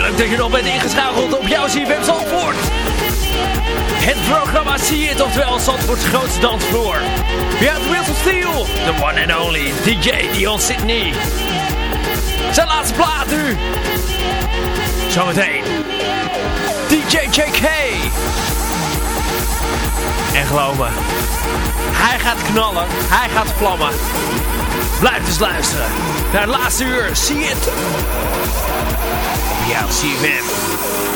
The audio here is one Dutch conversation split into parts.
dat je nog bent ingeschakeld op jouw CFM Zandvoort. Het programma zie je toch wel Zandvoorts grootste dansvloer. Het Wheels of Steel, the one and only DJ Dion Sydney. Zijn laatste plaat nu. Zometeen. DJ JK. En geloof hij gaat knallen, hij gaat vlammen. Blijf dus luisteren naar het laatste uur. Zie het. House, you then.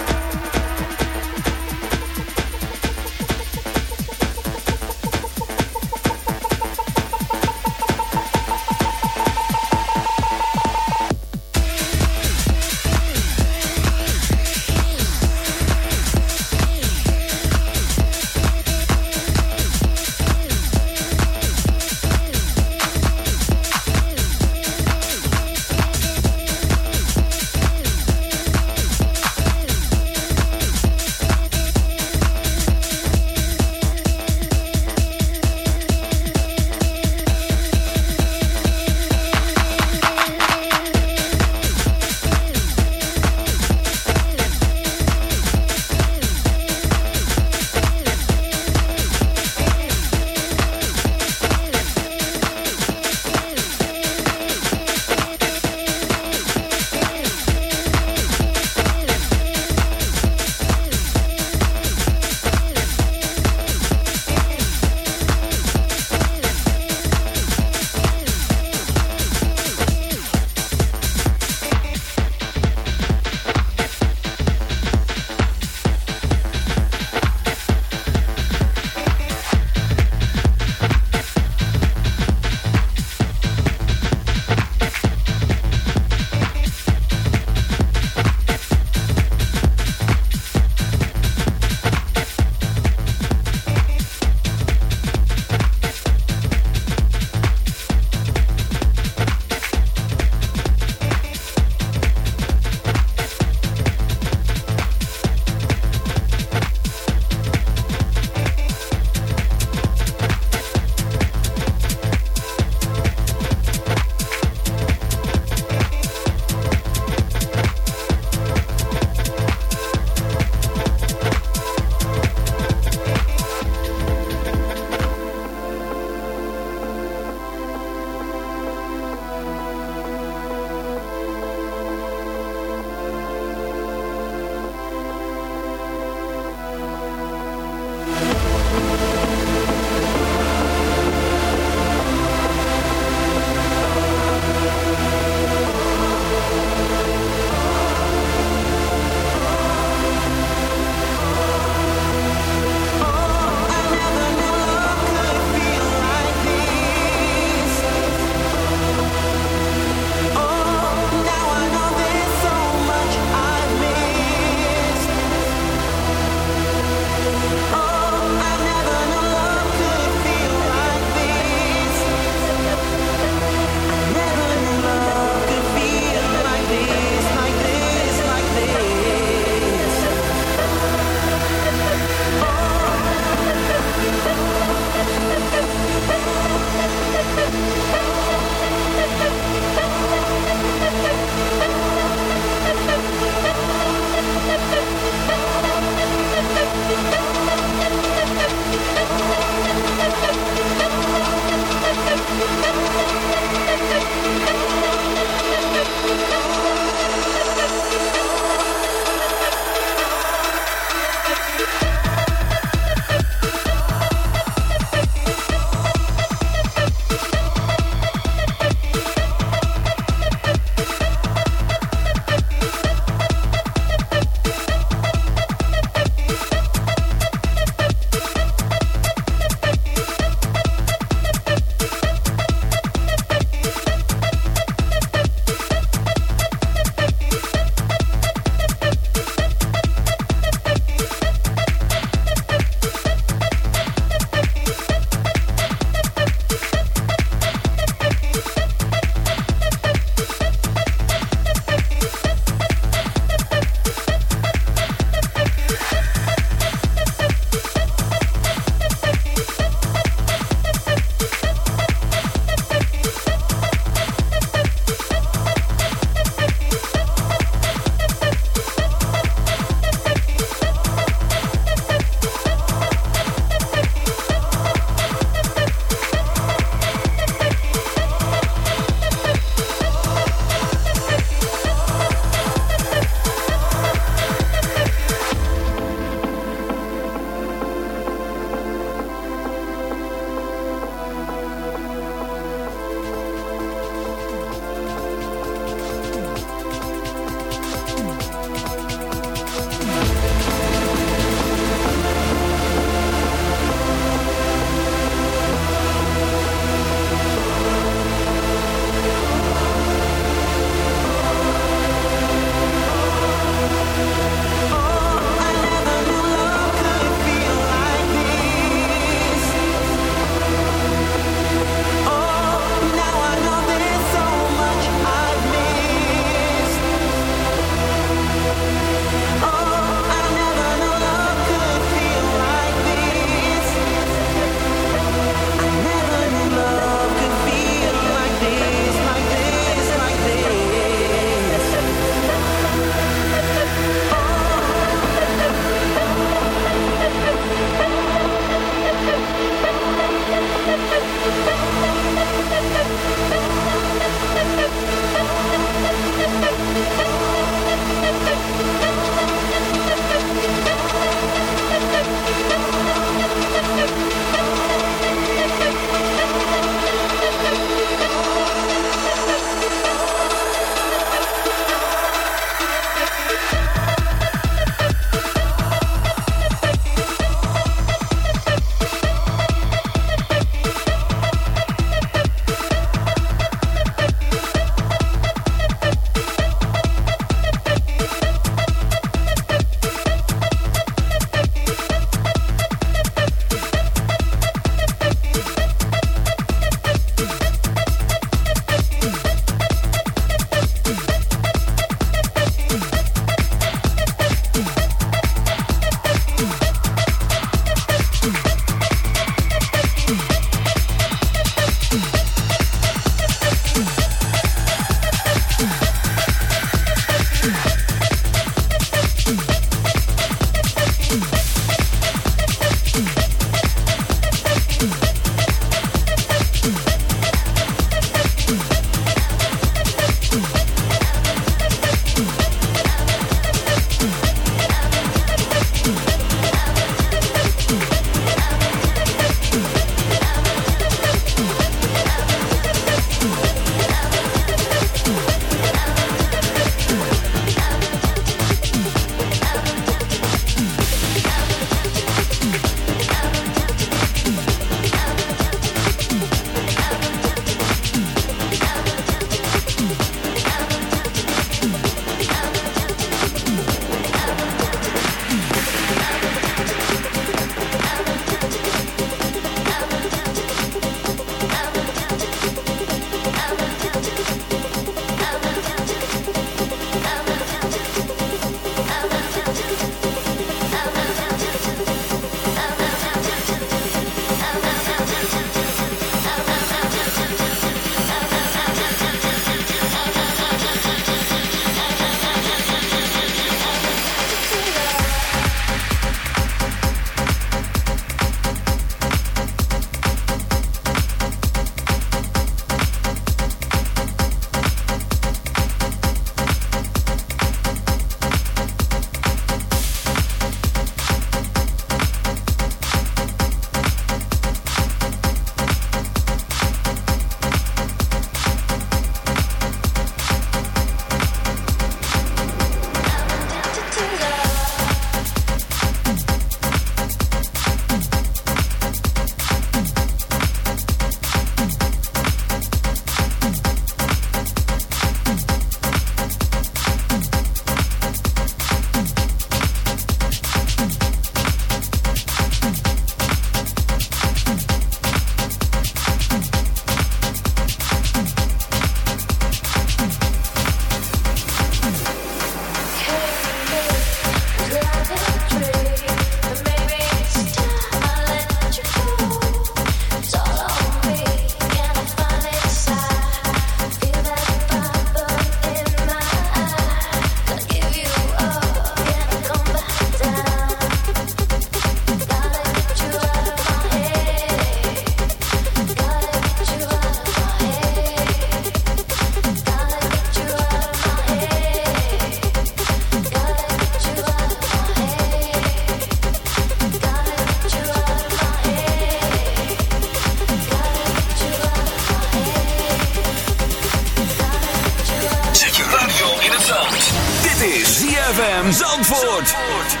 Zandvoort. This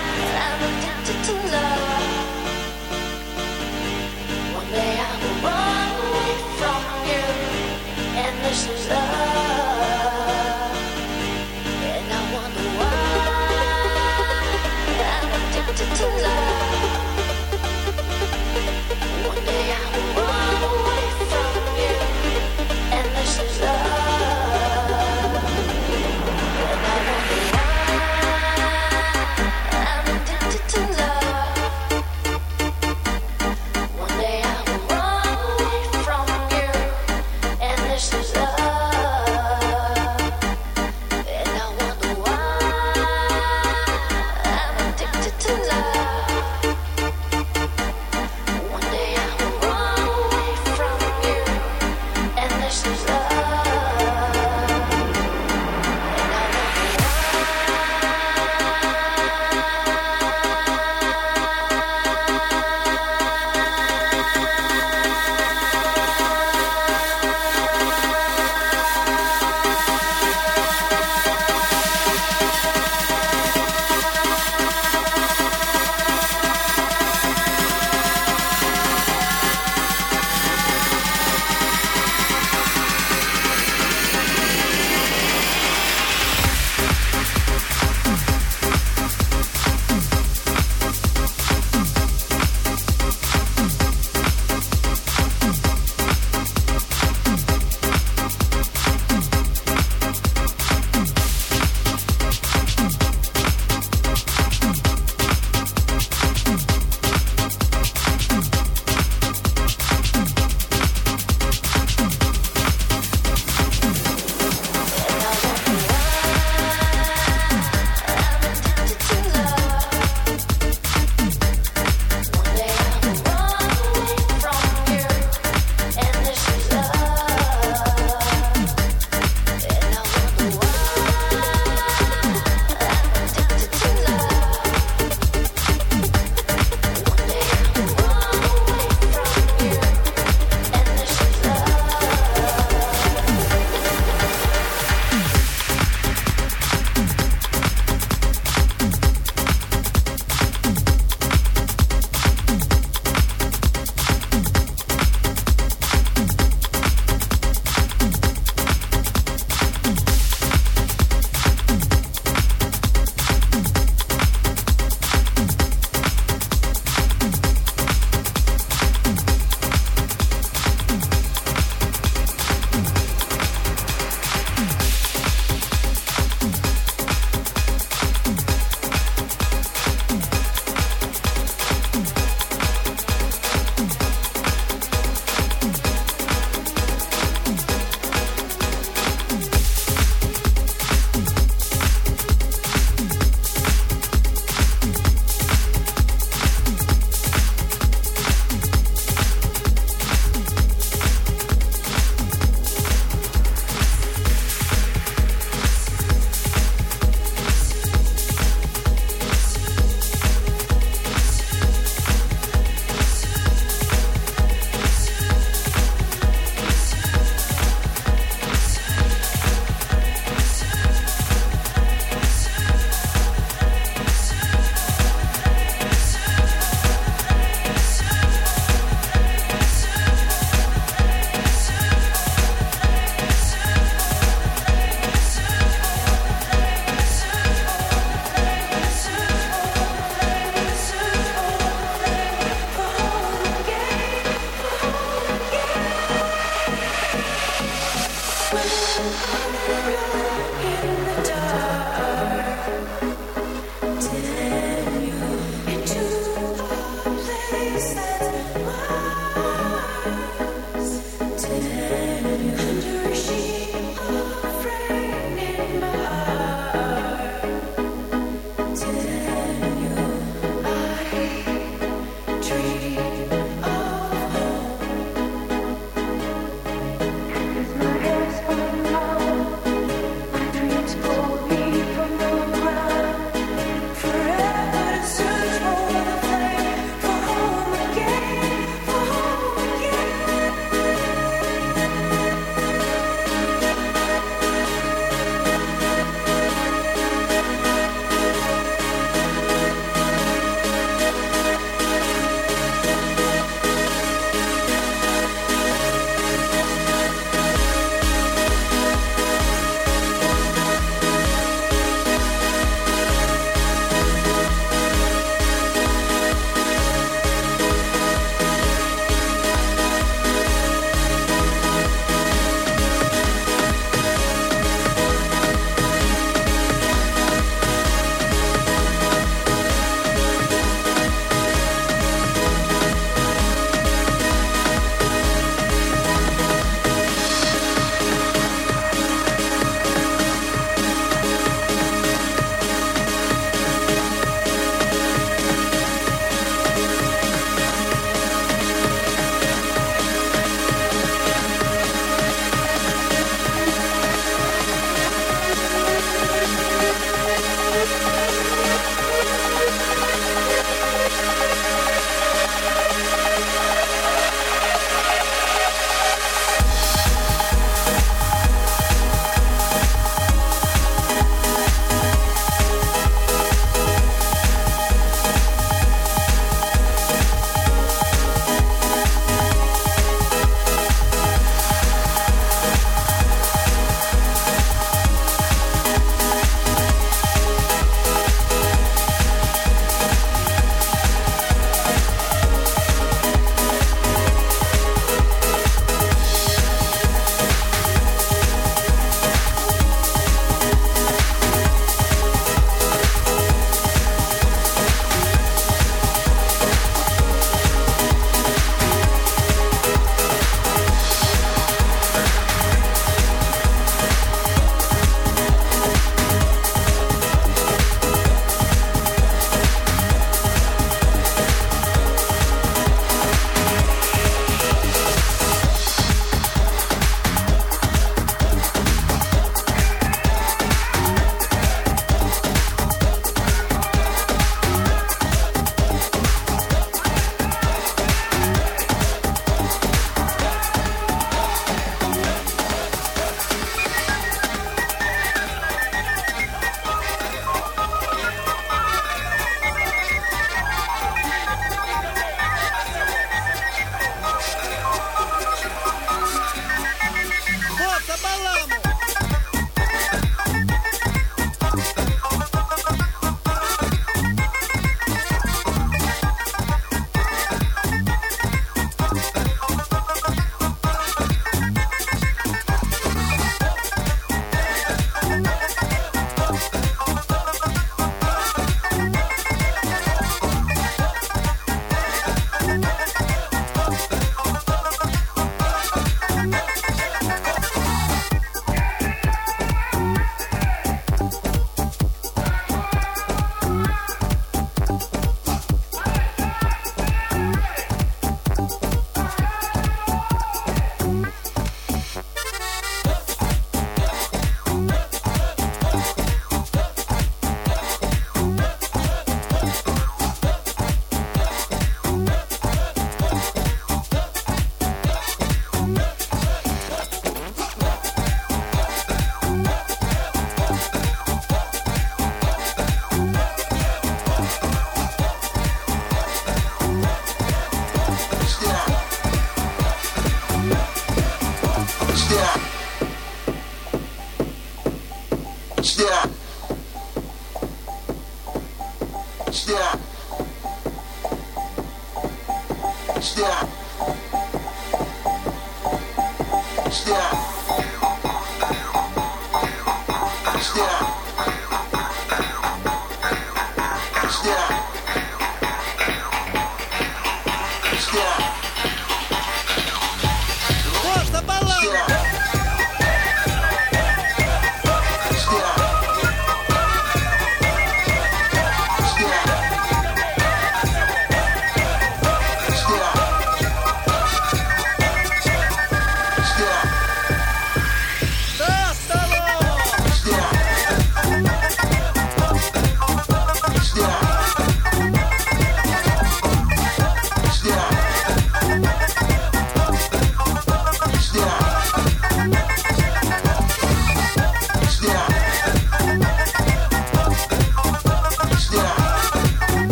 Yeah.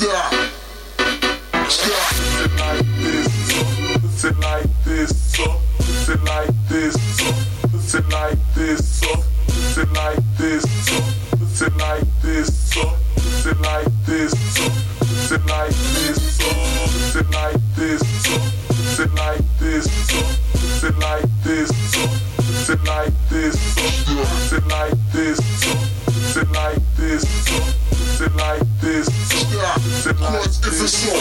Yeah. pussy like this, so pussy like this, so pussy like this, so pussy like this, so pussy like this, so pussy like this, so pussy like this, so pussy like this, so pussy like this, so pussy like this, so pussy like this, so pussy like this, so pussy like this, so pussy like this, so.